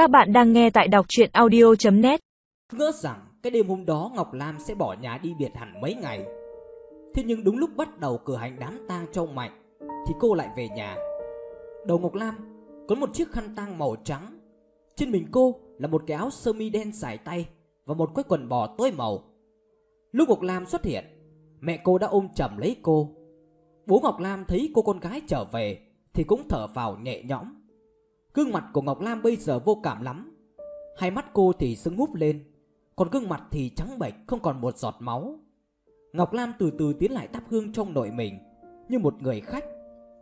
Các bạn đang nghe tại đọc chuyện audio.net Ngỡ rằng cái đêm hôm đó Ngọc Lam sẽ bỏ nhà đi biệt hẳn mấy ngày. Thế nhưng đúng lúc bắt đầu cử hành đám tang cho Mạnh, Thì cô lại về nhà. Đầu Ngọc Lam có một chiếc khăn tang màu trắng. Trên mình cô là một cái áo sơ mi đen dài tay Và một cái quần bò tối màu. Lúc Ngọc Lam xuất hiện, Mẹ cô đã ôm chầm lấy cô. Bố Ngọc Lam thấy cô con gái trở về Thì cũng thở vào nhẹ nhõm. Gương mặt của Ngọc Lam bây giờ vô cảm lắm. Hai mắt cô thì sưng húp lên, Còn gương mặt thì trắng bệch, không còn một giọt máu. Ngọc Lam từ từ tiến lại thắp hương trong nội mình, Như một người khách.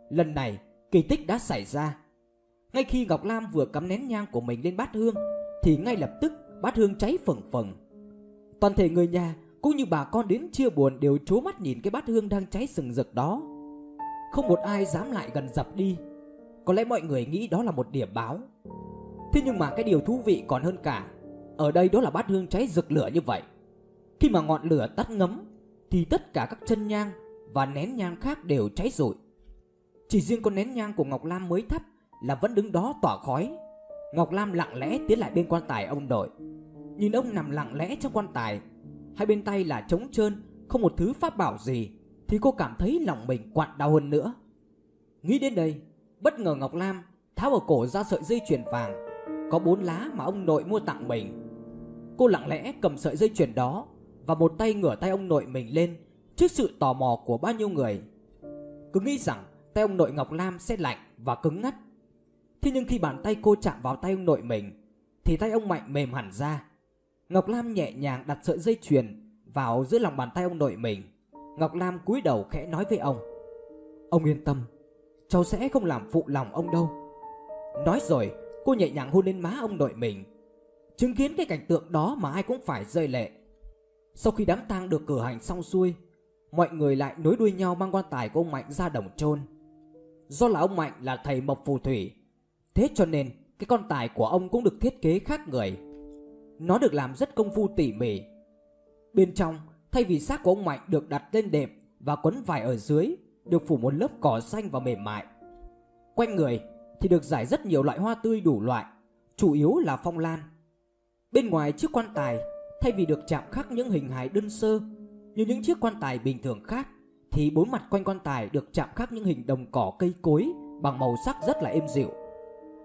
Lần này, kỳ tích đã xảy ra. Ngay khi Ngọc Lam vừa cắm nén nhang của mình lên bát hương, Thì ngay lập tức bát hương cháy phừng phừng. Toàn thể người nhà, cũng như bà con đến chia buồn đều trố mắt nhìn cái bát hương đang cháy sừng rực đó. Không một ai dám lại gần dập đi. Có lẽ mọi người nghĩ đó là một điểm báo. Thế nhưng mà cái điều thú vị còn hơn cả, Ở đây đó là bát hương cháy rực lửa như vậy. Khi mà ngọn lửa tắt ngấm, Thì tất cả các chân nhang và nén nhang khác đều cháy rụi. Chỉ riêng con nén nhang của Ngọc Lam mới thấp Là vẫn đứng đó tỏa khói. Ngọc Lam lặng lẽ tiến lại bên quan tài ông nội. Nhìn ông nằm lặng lẽ trong quan tài, Hai bên tay là trống trơn, Không một thứ pháp bảo gì, Thì cô cảm thấy lòng mình quặn đau hơn nữa. Nghĩ đến đây Bất ngờ Ngọc Lam tháo ở cổ ra sợi dây chuyền vàng. Có bốn lá mà ông nội mua tặng mình. Cô lặng lẽ cầm sợi dây chuyền đó Và một tay ngửa tay ông nội mình lên Trước sự tò mò của bao nhiêu người. Cứ nghĩ rằng tay ông nội Ngọc Lam sẽ lạnh và cứng ngắt. Thế nhưng khi bàn tay cô chạm vào tay ông nội mình Thì tay ông Mạnh mềm hẳn ra. Ngọc Lam nhẹ nhàng đặt sợi dây chuyền vào giữa lòng bàn tay ông nội mình. Ngọc Lam cúi đầu khẽ nói với ông: "Ông yên tâm, cháu sẽ không làm phụ lòng ông đâu." Nói rồi, cô nhẹ nhàng hôn lên má ông nội mình. Chứng kiến cái cảnh tượng đó mà ai cũng phải rơi lệ. Sau khi đám tang được cử hành xong xuôi, mọi người lại nối đuôi nhau mang quan tài của ông Mạnh ra đồng chôn. Do là ông Mạnh là thầy mộc phù thủy, thế cho nên cái quan tài của ông cũng được thiết kế khác người. Nó được làm rất công phu tỉ mỉ Bên trong Thay vì xác của ông Mạnh được đặt lên đệm Và quấn vải ở dưới được phủ một lớp cỏ xanh và mềm mại. Quanh người thì được giải rất nhiều loại hoa tươi đủ loại, Chủ yếu là phong lan. Bên ngoài chiếc quan tài, Thay vì được chạm khắc những hình hài đơn sơ Như những chiếc quan tài bình thường khác, Thì bốn mặt quanh quan tài được chạm khắc những hình đồng cỏ cây cối Bằng màu sắc rất là êm dịu.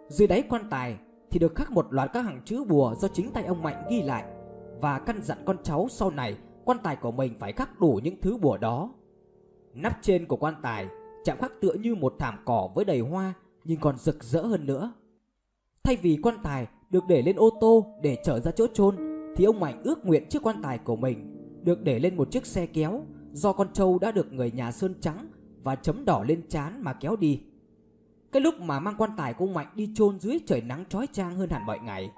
Dưới đáy quan tài thì được khắc một loạt các hàng chữ bùa do chính tay ông Mạnh ghi lại và căn dặn con cháu sau này quan tài của mình phải khắc đủ những thứ bùa đó. Nắp trên của quan tài, chạm khắc tựa như một thảm cỏ với đầy hoa, nhưng còn rực rỡ hơn nữa. Thay vì quan tài được để lên ô tô để chở ra chỗ chôn, thì ông Mạnh ước nguyện chiếc quan tài của mình được để lên một chiếc xe kéo do con trâu đã được người nhà sơn trắng và chấm đỏ lên chán mà kéo đi. Cái lúc mà mang quan tài của ông Mạnh đi chôn dưới trời nắng trói trang hơn hẳn mọi ngày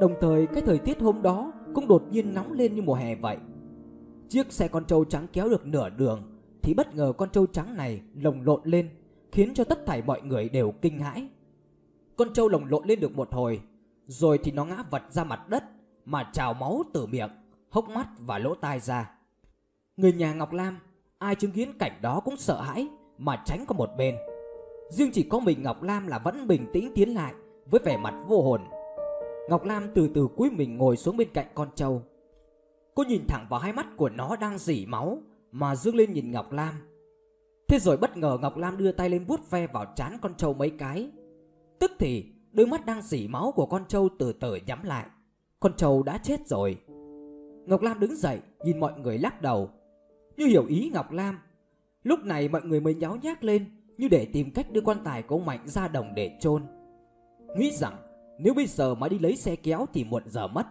Đồng thời, cái thời tiết hôm đó cũng đột nhiên nóng lên như mùa hè vậy Chiếc xe con trâu trắng kéo được nửa đường thì bất ngờ con trâu trắng này lồng lộn lên, Khiến cho tất thảy mọi người đều kinh hãi. Con trâu lồng lộn lên được một hồi, Rồi thì nó ngã vật ra mặt đất Mà trào máu từ miệng, Hốc mắt và lỗ tai ra. Người nhà Ngọc Lam, Ai chứng kiến cảnh đó cũng sợ hãi Mà tránh qua một bên. Riêng chỉ có mình Ngọc Lam là vẫn bình tĩnh tiến lại Với vẻ mặt vô hồn. Ngọc Lam từ từ cúi mình ngồi xuống bên cạnh con trâu. Cô nhìn thẳng vào hai mắt của nó đang dỉ máu mà dương lên nhìn Ngọc Lam. Thế rồi bất ngờ Ngọc Lam đưa tay lên vuốt ve vào trán con trâu mấy cái. Tức thì, đôi mắt đang dỉ máu của con trâu từ từ nhắm lại. Con trâu đã chết rồi. Ngọc Lam đứng dậy, nhìn mọi người lắc đầu. Như hiểu ý Ngọc Lam, Lúc này mọi người mới nháo nhác lên như để tìm cách đưa quan tài của ông Mạnh ra đồng để chôn. Nghĩ rằng, nếu bây giờ mà đi lấy xe kéo thì muộn giờ mất.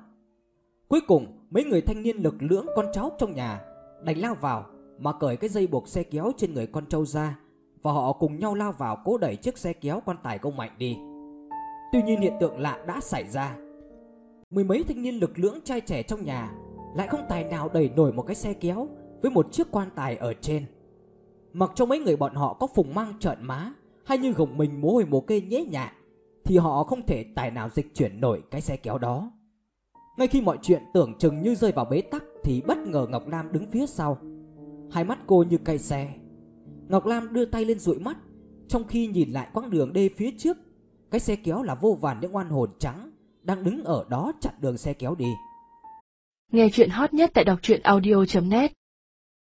Cuối cùng, mấy người thanh niên lực lưỡng con cháu trong nhà đành lao vào, mà cởi cái dây buộc xe kéo trên người con trâu ra, và họ cùng nhau lao vào cố đẩy chiếc xe kéo quan tài công Mạnh đi. Tuy nhiên hiện tượng lạ đã xảy ra. Mười mấy thanh niên lực lưỡng trai trẻ trong nhà lại không tài nào đẩy nổi một cái xe kéo với một chiếc quan tài ở trên. Mặc cho mấy người bọn họ có phùng mang trợn má Hay như gồng mình mồ hôi mồ kê nhễ nhại, Thì họ không thể tài nào dịch chuyển nổi cái xe kéo đó Ngay khi mọi chuyện tưởng chừng như rơi vào bế tắc thì bất ngờ Ngọc Lam đứng phía sau. Hai mắt cô như cây xe Ngọc Lam đưa tay lên dụi mắt, Trong khi nhìn lại quãng đường đê phía trước, Cái xe kéo là vô vàn những oan hồn trắng đang đứng ở đó chặn đường xe kéo đi. Nghe chuyện hot nhất tại đọc truyện audio.net